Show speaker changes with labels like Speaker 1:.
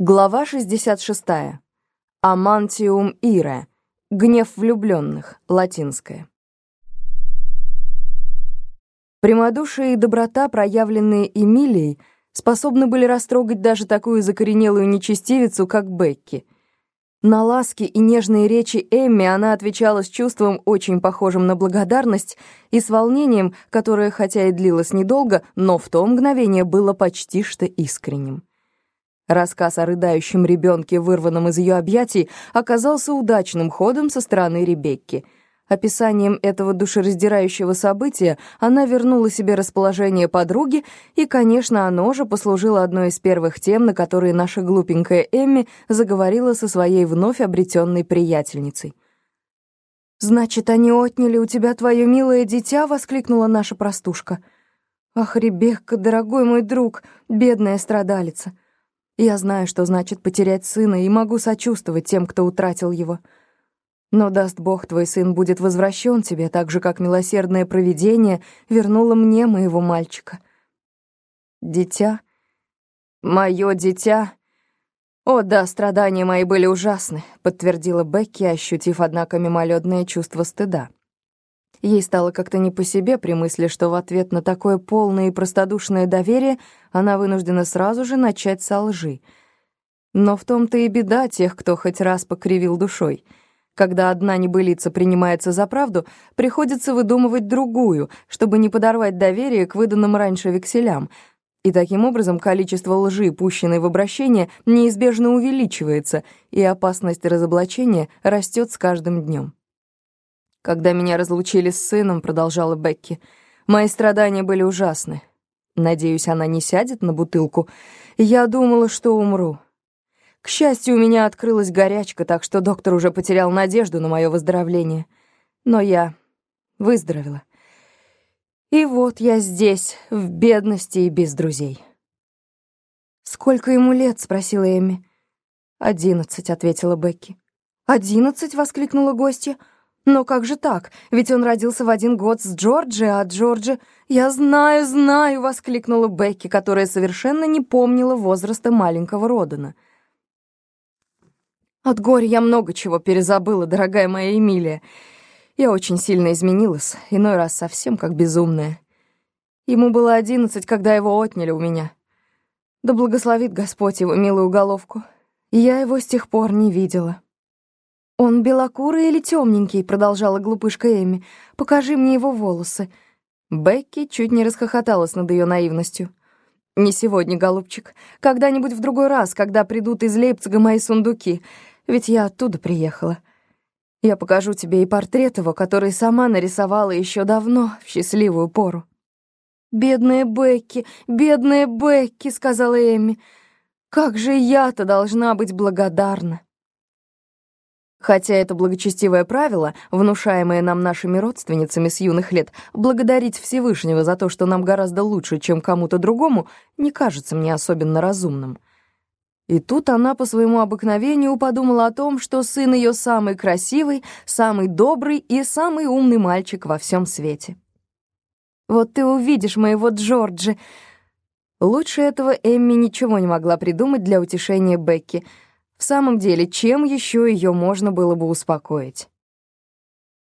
Speaker 1: Глава 66. Амантиум ире. Гнев влюбленных. Латинское. Прямодушие и доброта, проявленные Эмилией, способны были растрогать даже такую закоренелую нечестивицу, как Бекки. На ласки и нежные речи Эмми она отвечала с чувством, очень похожим на благодарность, и с волнением, которое, хотя и длилось недолго, но в то мгновение было почти что искренним. Рассказ о рыдающем ребенке, вырванном из ее объятий, оказался удачным ходом со стороны Ребекки. Описанием этого душераздирающего события она вернула себе расположение подруги, и, конечно, оно же послужило одной из первых тем, на которые наша глупенькая Эмми заговорила со своей вновь обретенной приятельницей. «Значит, они отняли у тебя твое милое дитя?» — воскликнула наша простушка. «Ах, Ребекка, дорогой мой друг, бедная страдалица!» Я знаю, что значит потерять сына, и могу сочувствовать тем, кто утратил его. Но даст Бог, твой сын будет возвращен тебе, так же, как милосердное провидение вернуло мне моего мальчика. Дитя, мое дитя... О, да, страдания мои были ужасны, подтвердила Бекки, ощутив, однако, мимолетное чувство стыда. Ей стало как-то не по себе при мысли, что в ответ на такое полное и простодушное доверие она вынуждена сразу же начать со лжи. Но в том-то и беда тех, кто хоть раз покривил душой. Когда одна небылица принимается за правду, приходится выдумывать другую, чтобы не подорвать доверие к выданным раньше векселям. И таким образом количество лжи, пущенной в обращение, неизбежно увеличивается, и опасность разоблачения растет с каждым днем. Когда меня разлучили с сыном, продолжала Бекки, мои страдания были ужасны. Надеюсь, она не сядет на бутылку. Я думала, что умру. К счастью, у меня открылась горячка, так что доктор уже потерял надежду на мое выздоровление. Но я выздоровела. И вот я здесь, в бедности и без друзей. «Сколько ему лет?» — спросила Эми. «Одиннадцать», — ответила Бекки. «Одиннадцать?» — воскликнула гостья. Но как же так? Ведь он родился в один год с Джорджи, а Джорджи... «Я знаю, знаю!» — воскликнула Бекки, которая совершенно не помнила возраста маленького Родана. «От горя я много чего перезабыла, дорогая моя Эмилия. Я очень сильно изменилась, иной раз совсем как безумная. Ему было одиннадцать, когда его отняли у меня. Да благословит Господь его милую головку. И я его с тех пор не видела». «Он белокурый или темненький?» — продолжала глупышка Эми. «Покажи мне его волосы». Бекки чуть не расхохоталась над ее наивностью. «Не сегодня, голубчик. Когда-нибудь в другой раз, когда придут из Лейпцига мои сундуки. Ведь я оттуда приехала. Я покажу тебе и портрет его, который сама нарисовала еще давно, в счастливую пору». «Бедная Бекки, бедная Бекки», — сказала Эми. «Как же я-то должна быть благодарна». Хотя это благочестивое правило, внушаемое нам нашими родственницами с юных лет, благодарить Всевышнего за то, что нам гораздо лучше, чем кому-то другому, не кажется мне особенно разумным. И тут она по своему обыкновению подумала о том, что сын ее самый красивый, самый добрый и самый умный мальчик во всем свете. «Вот ты увидишь моего Джорджи!» Лучше этого Эмми ничего не могла придумать для утешения Бекки — в самом деле, чем еще ее можно было бы успокоить?